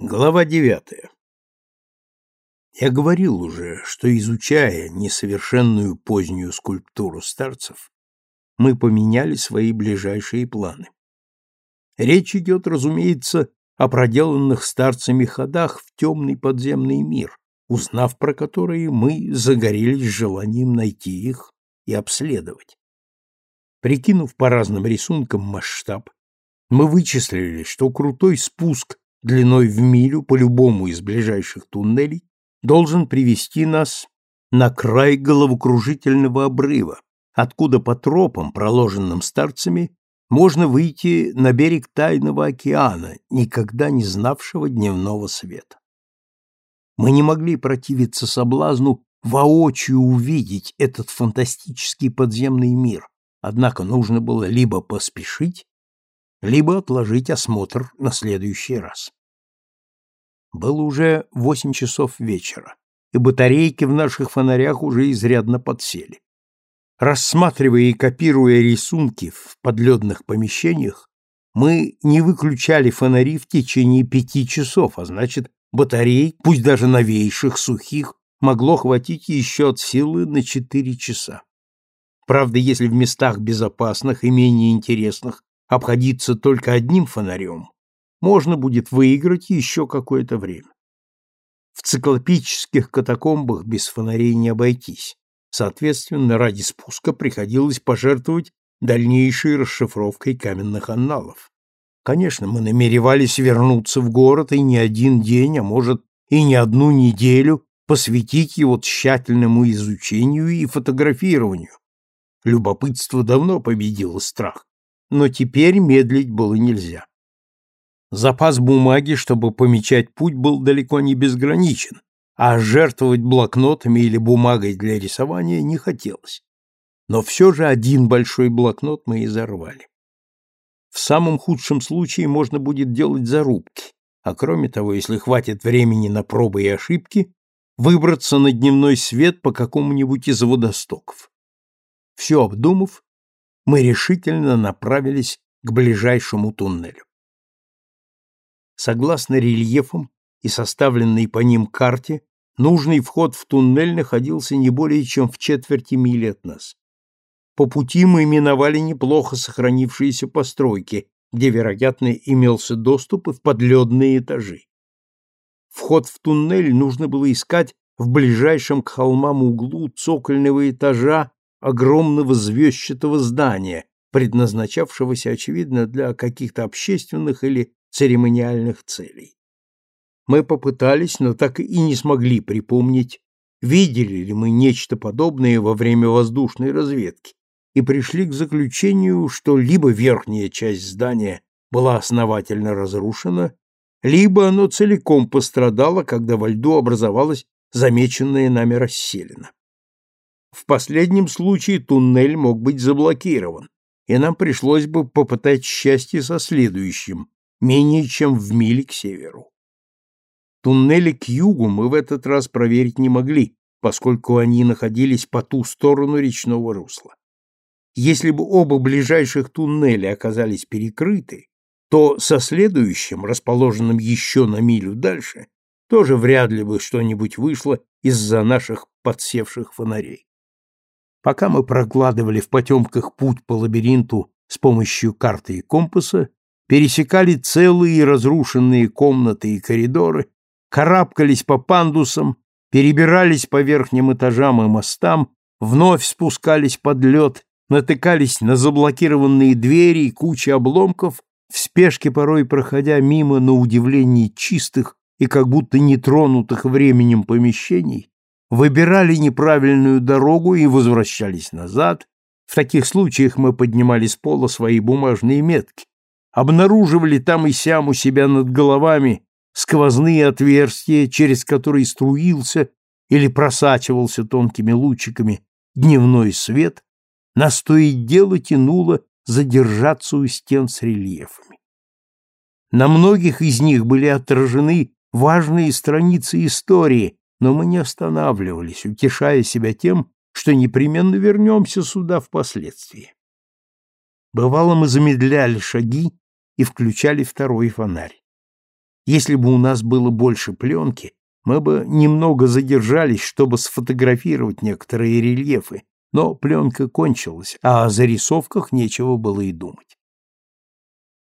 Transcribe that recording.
Глава девятая. Я говорил уже, что, изучая несовершенную позднюю скульптуру старцев, мы поменяли свои ближайшие планы. Речь идет, разумеется, о проделанных старцами ходах в темный подземный мир, узнав про которые мы загорелись желанием найти их и обследовать. Прикинув по разным рисункам масштаб, мы вычислили, что крутой спуск длиной в милю по любому из ближайших туннелей должен привести нас на край головокружительного обрыва, откуда по тропам, проложенным старцами, можно выйти на берег тайного океана, никогда не знавшего дневного света. Мы не могли противиться соблазну воочию увидеть этот фантастический подземный мир, однако нужно было либо поспешить, либо отложить осмотр на следующий раз. Было уже восемь часов вечера, и батарейки в наших фонарях уже изрядно подсели. Рассматривая и копируя рисунки в подледных помещениях, мы не выключали фонари в течение пяти часов, а значит, батарей, пусть даже новейших, сухих, могло хватить еще от силы на четыре часа. Правда, если в местах безопасных и менее интересных обходиться только одним фонарем, можно будет выиграть еще какое-то время. В циклопических катакомбах без фонарей не обойтись. Соответственно, ради спуска приходилось пожертвовать дальнейшей расшифровкой каменных анналов. Конечно, мы намеревались вернуться в город и не один день, а может и не одну неделю посвятить его тщательному изучению и фотографированию. Любопытство давно победило страх но теперь медлить было нельзя. Запас бумаги, чтобы помечать путь, был далеко не безграничен, а жертвовать блокнотами или бумагой для рисования не хотелось. Но все же один большой блокнот мы изорвали. В самом худшем случае можно будет делать зарубки, а кроме того, если хватит времени на пробы и ошибки, выбраться на дневной свет по какому-нибудь из водостоков. Все обдумав, мы решительно направились к ближайшему туннелю. Согласно рельефам и составленной по ним карте, нужный вход в туннель находился не более чем в четверти мили от нас. По пути мы миновали неплохо сохранившиеся постройки, где, вероятно, имелся доступ и в подледные этажи. Вход в туннель нужно было искать в ближайшем к холмам углу цокольного этажа огромного звездчатого здания, предназначавшегося, очевидно, для каких-то общественных или церемониальных целей. Мы попытались, но так и не смогли припомнить, видели ли мы нечто подобное во время воздушной разведки, и пришли к заключению, что либо верхняя часть здания была основательно разрушена, либо оно целиком пострадало, когда во льду образовалась замеченная нами расселена. В последнем случае туннель мог быть заблокирован, и нам пришлось бы попытать счастье со следующим, менее чем в миле к северу. Туннели к югу мы в этот раз проверить не могли, поскольку они находились по ту сторону речного русла. Если бы оба ближайших туннеля оказались перекрыты, то со следующим, расположенным еще на милю дальше, тоже вряд ли бы что-нибудь вышло из-за наших подсевших фонарей. Пока мы прокладывали в потемках путь по лабиринту с помощью карты и компаса, пересекали целые разрушенные комнаты и коридоры, карабкались по пандусам, перебирались по верхним этажам и мостам, вновь спускались под лед, натыкались на заблокированные двери и кучи обломков, в спешке порой проходя мимо на удивление чистых и как будто нетронутых временем помещений, выбирали неправильную дорогу и возвращались назад. В таких случаях мы поднимали с пола свои бумажные метки, обнаруживали там и сям у себя над головами сквозные отверстия, через которые струился или просачивался тонкими лучиками дневной свет, нас то и дело тянуло задержаться у стен с рельефами. На многих из них были отражены важные страницы истории, но мы не останавливались, утешая себя тем, что непременно вернемся сюда впоследствии. Бывало, мы замедляли шаги и включали второй фонарь. Если бы у нас было больше пленки, мы бы немного задержались, чтобы сфотографировать некоторые рельефы, но пленка кончилась, а о зарисовках нечего было и думать.